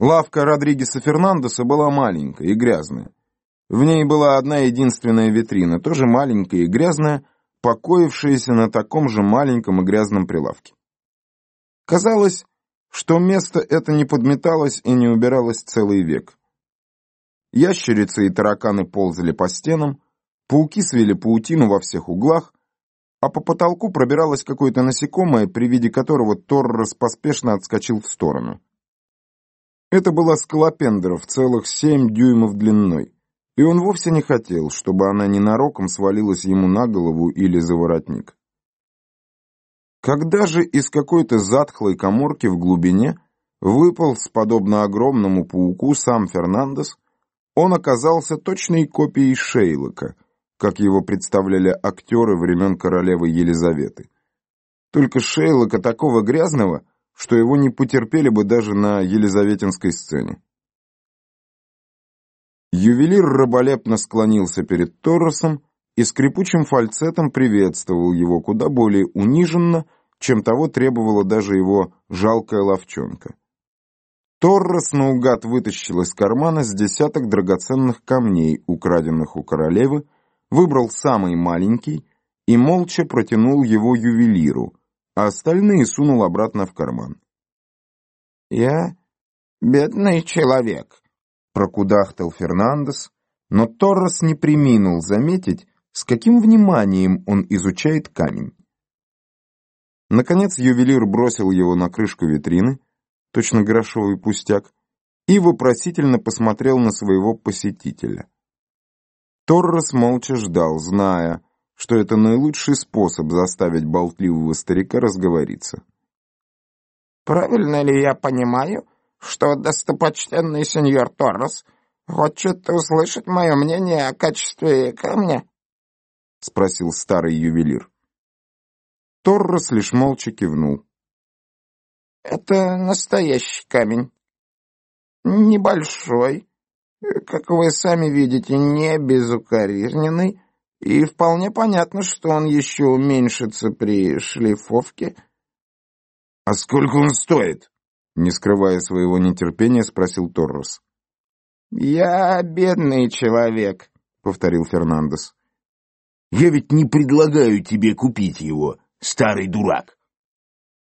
Лавка Родригеса Фернандеса была маленькая и грязная. В ней была одна единственная витрина, тоже маленькая и грязная, покоившаяся на таком же маленьком и грязном прилавке. Казалось, что место это не подметалось и не убиралось целый век. Ящерицы и тараканы ползали по стенам, пауки свели паутину во всех углах, а по потолку пробиралось какое-то насекомое, при виде которого Торрес поспешно отскочил в сторону. Это была скалопендра в целых семь дюймов длиной, и он вовсе не хотел, чтобы она ненароком свалилась ему на голову или за воротник. Когда же из какой-то затхлой коморки в глубине выполз, подобно огромному пауку, сам Фернандес, он оказался точной копией Шейлока, как его представляли актеры времен королевы Елизаветы. Только Шейлока такого грязного, что его не потерпели бы даже на елизаветинской сцене. Ювелир раболепно склонился перед Торресом и скрипучим фальцетом приветствовал его куда более униженно, чем того требовала даже его жалкая ловчонка. Торрес наугад вытащил из кармана с десяток драгоценных камней, украденных у королевы, выбрал самый маленький и молча протянул его ювелиру, а остальные сунул обратно в карман. «Я бедный человек», — прокудахтал Фернандес, но Торрес не приминул заметить, с каким вниманием он изучает камень. Наконец ювелир бросил его на крышку витрины, точно грошовый пустяк, и вопросительно посмотрел на своего посетителя. Торрес молча ждал, зная, что это наилучший способ заставить болтливого старика разговориться. «Правильно ли я понимаю, что достопочтенный сеньор Торрес хочет услышать мое мнение о качестве камня?» — спросил старый ювелир. Торрес лишь молча кивнул. Это настоящий камень. Небольшой, как вы сами видите, не безукоризненный, и вполне понятно, что он еще уменьшится при шлифовке. — А сколько он стоит? — не скрывая своего нетерпения, спросил Торрес. — Я бедный человек, — повторил Фернандес. — Я ведь не предлагаю тебе купить его, старый дурак.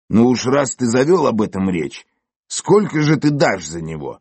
Ну уж раз ты завел об этом речь, сколько же ты дашь за него?